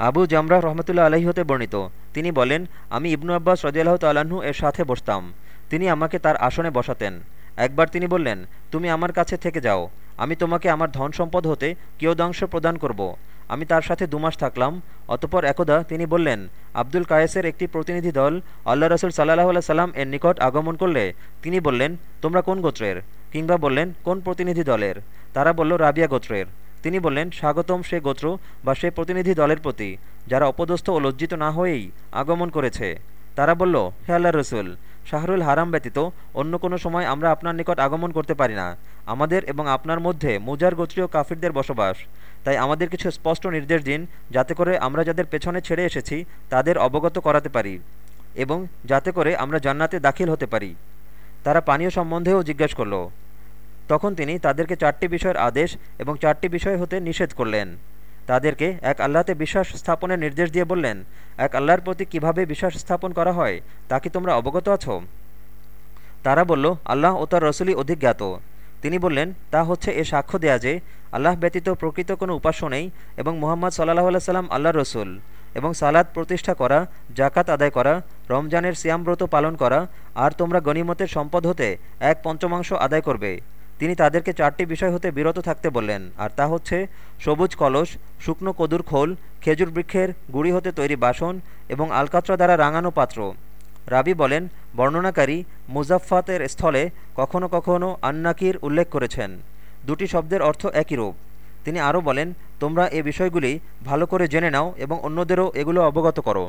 আবু জামরা রহমতুল্লা আলহী হতে বর্ণিত। তিনি বলেন, আমি ইবনু আব্বাস রদিয়াল্লাহ তাল্লাহ্ন এর সাথে বসতাম। তিনি আমাকে তার আসনে বসাতেন। একবার তিনি বললেন, তুমি আমার কাছে থেকে যাও। আমি তোমাকে আমার ধন সম্পদ হতে কিয়দাংশ প্রদান করব। আমি তার সাথে দুমাস থাকলাম। অতপর একদা তিনি বললেন, আব্দুল কায়েসের একটি প্রতিনিধি দল আল্লাহ রসুল সাল্লাহ আল্লাহ সাল্লাম এর নিকট আগমন করলে? তিনি বললেন, তোমরা কোন গোত্রের? কিংবা বললেন, কোন প্রতিনিধি দলের? তারা বলল, রাবিয়া গোত্রের। তিনি বললেন, স্বাগতম সে গোত্র বা সে প্রতিনিধি দলের প্রতি, যারা অপদস্থ ও লজ্জিত না হয়েই আগমন করেছে। তারা বলল, হে আল্লাহ রসুল, শাহরুল হারাম ব্যতীত অন্য কোনো সময় আমরা আপনার নিকট আগমন করতে পারি না। আমাদের এবং আপনার মধ্যে মুজার গোত্রীয় কাফিরদের বসবাস। তাই আমাদের কিছু স্পষ্ট নির্দেশ দিন, যাতে করে আমরা যাদের পেছনে ছেড়ে এসেছি, তাদের অবগত করাতে পারি এবং যাতে করে আমরা জান্নাতে দাখিল হতে পারি। তারা পানীয় সম্বন্ধেও জিজ্ঞেস করল তখন তিনি তাদেরকে চারটি বিষয়ের আদেশ এবং চারটি বিষয় হতে নিষেধ করলেন। তাদেরকে এক আল্লাহতে বিশ্বাস স্থাপনের নির্দেশ দিয়ে বললেন, এক আল্লাহর প্রতি কীভাবে বিশ্বাস স্থাপন করা হয়, তা কি তোমরা অবগত আছো? তারা বলল, আল্লাহ ও তার রসুলই অধিক জ্ঞাত তিনি বললেন, তা হচ্ছে এ সাক্ষ্য দেয়া যে আল্লাহ ব্যতীত প্রকৃত কোনো উপাস্য নেই এবং মোহাম্মদ সাল্লাহ আল্লাহ সাল্লাম আল্লাহ রসুল এবং সালাদ প্রতিষ্ঠা করা জাকাত আদায় করা, রমজানের সিয়ামব্রত পালন করা, আর তোমরা গণিমতের সম্পদ হতে এক পঞ্চমাংশ আদায় করবে। তিনি তাদেরকে চারটি বিষয় হতে বিরত থাকতে বললেন, আর তা হচ্ছে সবুজ কলস, শুকনো কদুর খোল, খেজুর বৃক্ষের গুড়ি হতে তৈরি বাসন এবং আলকাত্রা দ্বারা রাঙানো পাত্র। রাবি বলেন, বর্ণনাকারী মুজাফফাতের স্থলে কখনো কখনো আন্নাকির উল্লেখ করেছেন। দুটি শব্দের অর্থ একই রূপ। তিনি আরও বলেন, তোমরা এ বিষয়গুলি ভালো করে জেনে নাও এবং অন্যদেরও এগুলো অবগত করো।